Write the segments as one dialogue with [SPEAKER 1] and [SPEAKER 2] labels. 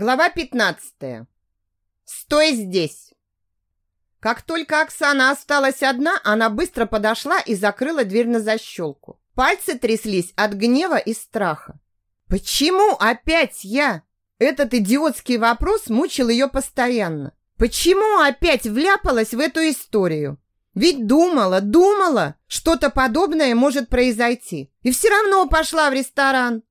[SPEAKER 1] Глава 15. Стой здесь. Как только Оксана осталась одна, она быстро подошла и закрыла дверь на защелку. Пальцы тряслись от гнева и страха. Почему опять я? Этот идиотский вопрос мучил ее постоянно. Почему опять вляпалась в эту историю? Ведь думала, думала, что-то подобное может произойти. И все равно пошла в ресторан.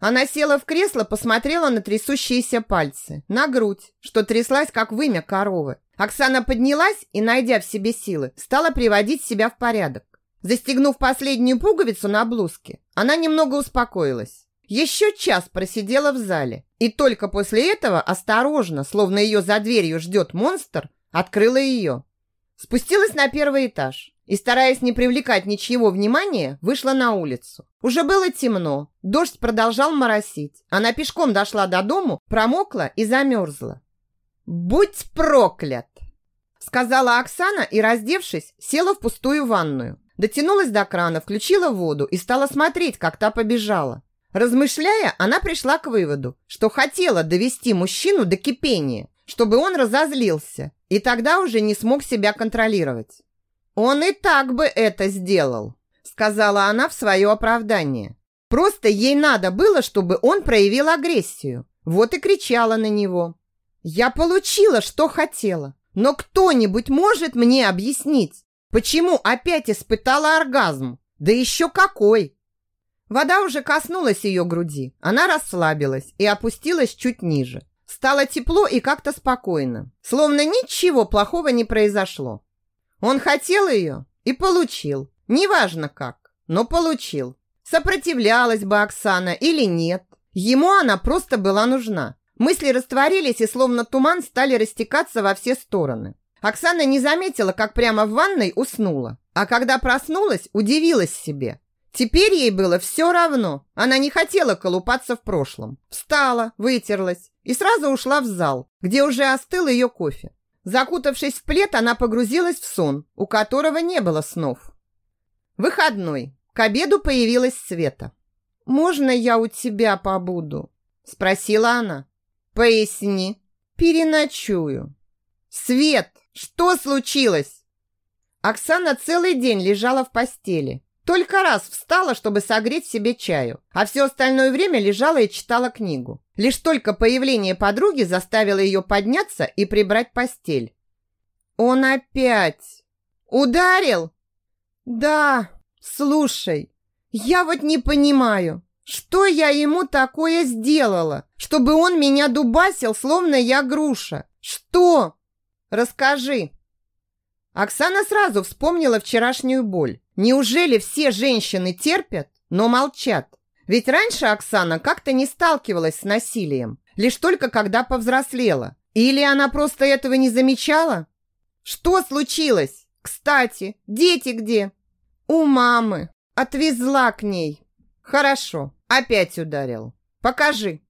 [SPEAKER 1] Она села в кресло, посмотрела на трясущиеся пальцы, на грудь, что тряслась, как вымя коровы. Оксана поднялась и, найдя в себе силы, стала приводить себя в порядок. Застегнув последнюю пуговицу на блузке, она немного успокоилась. Еще час просидела в зале, и только после этого осторожно, словно ее за дверью ждет монстр, открыла ее. Спустилась на первый этаж и, стараясь не привлекать ничьего внимания, вышла на улицу. Уже было темно, дождь продолжал моросить. Она пешком дошла до дому, промокла и замерзла. «Будь проклят!» Сказала Оксана и, раздевшись, села в пустую ванную. Дотянулась до крана, включила воду и стала смотреть, как та побежала. Размышляя, она пришла к выводу, что хотела довести мужчину до кипения, чтобы он разозлился и тогда уже не смог себя контролировать. «Он и так бы это сделал», сказала она в свое оправдание. Просто ей надо было, чтобы он проявил агрессию. Вот и кричала на него. «Я получила, что хотела. Но кто-нибудь может мне объяснить, почему опять испытала оргазм? Да еще какой!» Вода уже коснулась ее груди. Она расслабилась и опустилась чуть ниже. Стало тепло и как-то спокойно, словно ничего плохого не произошло. Он хотел ее и получил, неважно как, но получил. Сопротивлялась бы Оксана или нет, ему она просто была нужна. Мысли растворились и словно туман стали растекаться во все стороны. Оксана не заметила, как прямо в ванной уснула, а когда проснулась, удивилась себе. Теперь ей было все равно. Она не хотела колупаться в прошлом. Встала, вытерлась и сразу ушла в зал, где уже остыл ее кофе. Закутавшись в плед, она погрузилась в сон, у которого не было снов. Выходной. К обеду появилась Света. «Можно я у тебя побуду?» Спросила она. «Поясни». «Переночую». «Свет, что случилось?» Оксана целый день лежала в постели. Только раз встала, чтобы согреть себе чаю, а все остальное время лежала и читала книгу. Лишь только появление подруги заставило ее подняться и прибрать постель. «Он опять!» «Ударил?» «Да, слушай, я вот не понимаю, что я ему такое сделала, чтобы он меня дубасил, словно я груша? Что? Расскажи!» Оксана сразу вспомнила вчерашнюю боль. Неужели все женщины терпят, но молчат? Ведь раньше Оксана как-то не сталкивалась с насилием, лишь только когда повзрослела. Или она просто этого не замечала? Что случилось? Кстати, дети где? У мамы. Отвезла к ней. Хорошо, опять ударил. Покажи.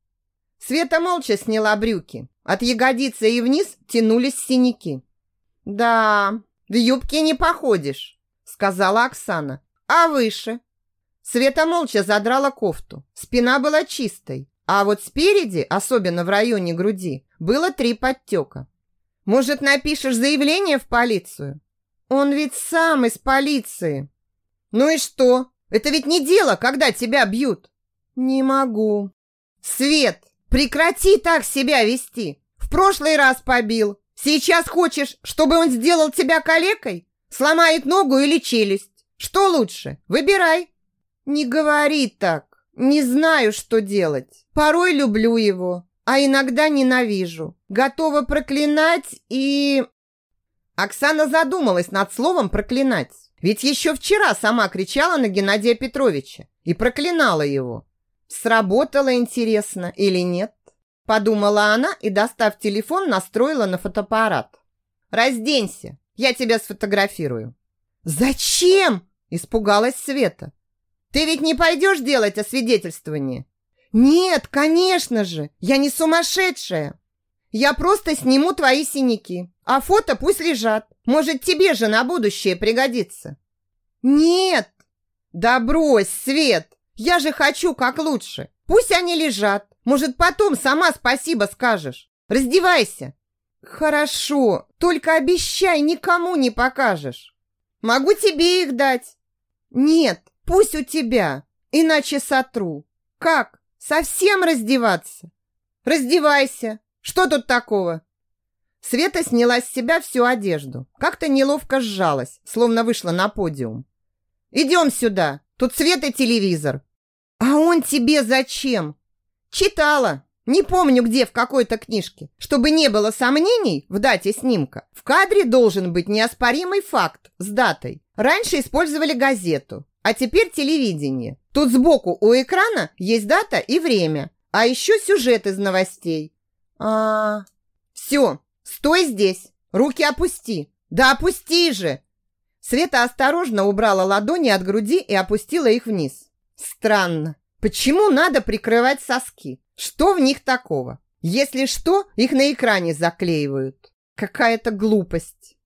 [SPEAKER 1] Света молча сняла брюки. От ягодицы и вниз тянулись синяки. Да, в юбке не походишь сказала Оксана. А выше? Света молча задрала кофту. Спина была чистой, а вот спереди, особенно в районе груди, было три подтека. Может, напишешь заявление в полицию? Он ведь сам из полиции. Ну и что? Это ведь не дело, когда тебя бьют. Не могу. Свет, прекрати так себя вести. В прошлый раз побил. Сейчас хочешь, чтобы он сделал тебя калекой? Сломает ногу или челюсть. Что лучше? Выбирай. Не говори так. Не знаю, что делать. Порой люблю его, а иногда ненавижу. Готова проклинать и... Оксана задумалась над словом «проклинать». Ведь еще вчера сама кричала на Геннадия Петровича и проклинала его. Сработало, интересно, или нет? Подумала она и, достав телефон, настроила на фотоаппарат. «Разденься, я тебя сфотографирую». «Зачем?» – испугалась Света. «Ты ведь не пойдешь делать освидетельствование?» «Нет, конечно же, я не сумасшедшая. Я просто сниму твои синяки, а фото пусть лежат. Может, тебе же на будущее пригодится». «Нет!» «Да брось, Свет! Я же хочу как лучше. Пусть они лежат. Может, потом сама спасибо скажешь. Раздевайся. Хорошо, только обещай, никому не покажешь. Могу тебе их дать. Нет, пусть у тебя, иначе сотру. Как? Совсем раздеваться? Раздевайся. Что тут такого? Света сняла с себя всю одежду. Как-то неловко сжалась, словно вышла на подиум. «Идем сюда. Тут свет и телевизор». «А он тебе зачем?» «Читала. Не помню, где, в какой-то книжке. Чтобы не было сомнений в дате снимка, в кадре должен быть неоспоримый факт с датой. Раньше использовали газету, а теперь телевидение. Тут сбоку у экрана есть дата и время, а еще сюжет из новостей. А, все, стой здесь, руки опусти. Да опусти же. Света осторожно убрала ладони от груди и опустила их вниз. Странно. Почему надо прикрывать соски? Что в них такого? Если что, их на экране заклеивают. Какая-то глупость.